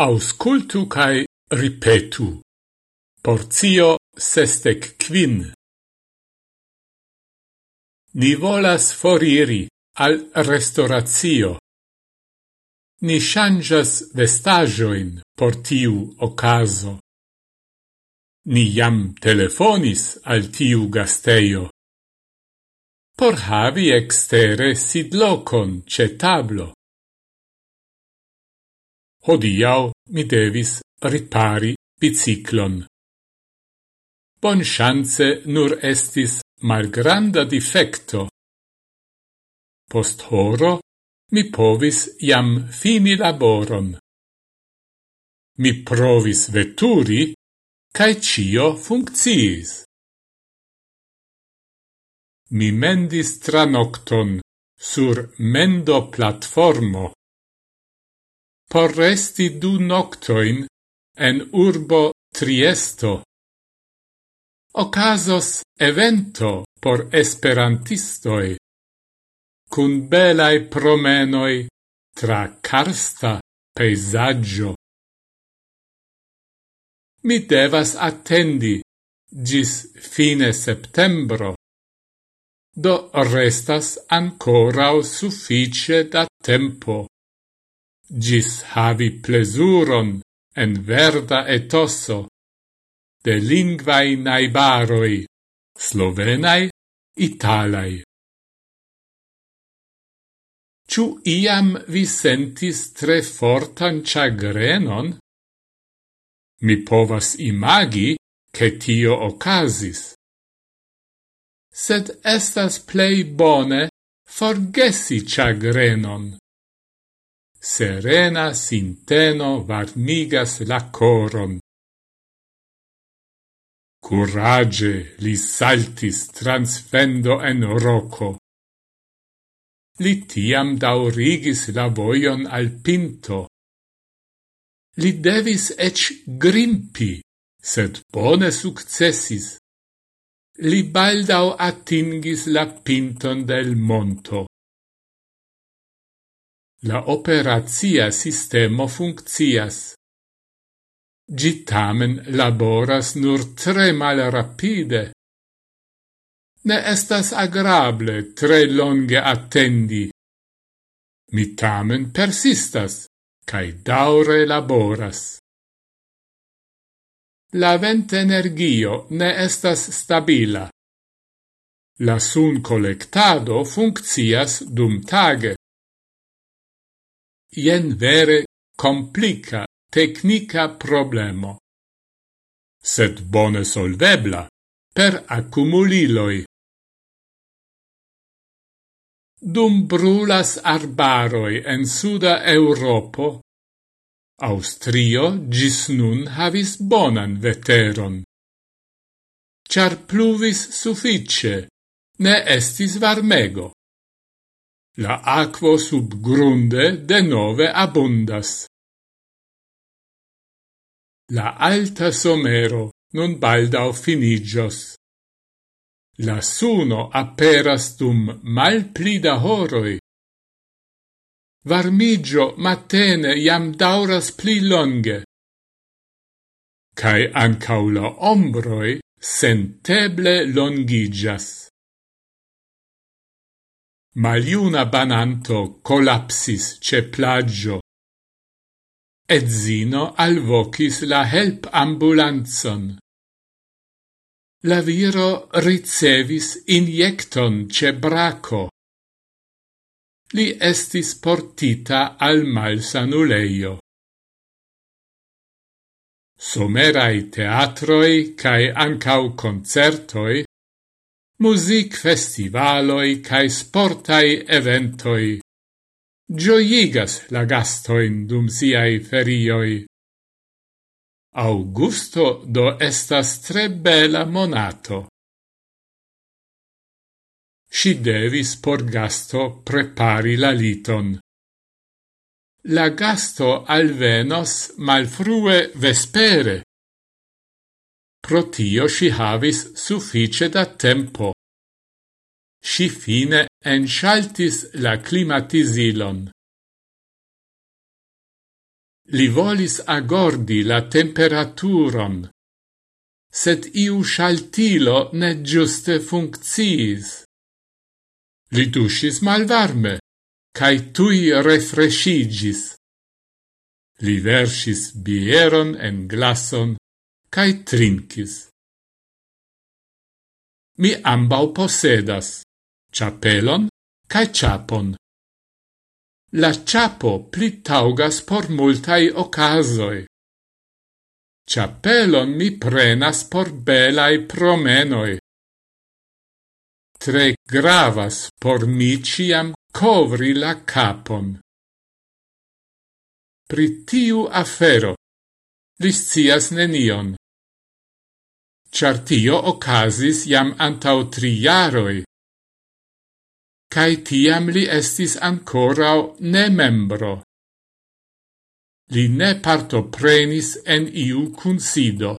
auscultu cae ripetu. Porzio sestec quin. Ni volas foriri al restauratio. Ni changas vestagioin por tiu ocaso. Ni jam telefonis al tiu gasteio. Por havi extere sidlocon ce tablo. Hodiau mi devis ripari biciclon. Bon chance nur estis malgranda defecto. Post horo mi povis jam fini laboron. Mi provis veturi, cae cio funcciis. Mi mendis tranocton sur mendo platformo por resti du noctoin en urbo Triesto. Ocasos evento por esperantistoi, cun belai promenoi tra carsta peisaggio. Mi devas attendi gis fine septembro, do restas ancorau suffice da tempo gis havi plesuron en verda etosso de lingvai naibaroi, slovenai, italai. Ciu iam vi sentis tre fortan chagrenon? Mi povas imagi che tio ocasis. Sed estas plei bone forgesi chagrenon serena sinteno varmigas la coron. Curage li saltis transfendo en roco. Li tiam daurigis la voion al pinto. Li devis ec grimpi, sed bone successis. Li baldau atingis la pinton del monto la operazia sistemo funccias. Gi tamen laboras nur tre mal rapide. Ne estas agrable tre longe attendi. Mi tamen persistas, cae daure laboras. La vent energio ne estas stabila. La sun collectado funccias dum tage Ien vere complica tecnica problemo. Sed bone solvebla per accumuliloi. Dum brulas arbaroi en suda Europo, Austrio gis nun havis bonan veteron. Char pluvis suffice, ne estis varmego. La aquo de nove abundas. La alta somero non baldau finigios. La suno aperas dum mal plida horoi. Varmigio matene jam dauras pli longe. Cai ancau la ombroi senteble longigias. Maliuna bananto collapsis ce plagio. Edzino alvocis la help ambulanzon. La viro ricevis injecton ce braco. Li estis portita al malsanuleio. Somerai teatroi cae ancau concertoi music festivaloi cae sportai eventoi. Gioigas la gastoin dum siai ferioi. Augusto do estas tre bela monato. Si devis por gasto prepari la liton. La gasto alvenos malfrue vespere, Pro tio si havis suffice da tempo. Si fine enxaltis la climatisilon. Li volis agordi la temperaturon, sed iu shaltilo ne giuste funcciis. Li duscis malvarme, cae tui refrescigis. Li versis bieron en glasson cae trincis. Mi ambau posedas chapelon cae chapon. La chapo pli taugas por multai ocasoi. Chapelon mi prenas por belai promenoi. Tre gravas por mi ciam covri la capon. Pri tiu afero li scias nenion. Char tio ocasis jam antau tri jaroi, cae tiam li estis ancorau ne membro. Li ne partoprenis en iu cunsido.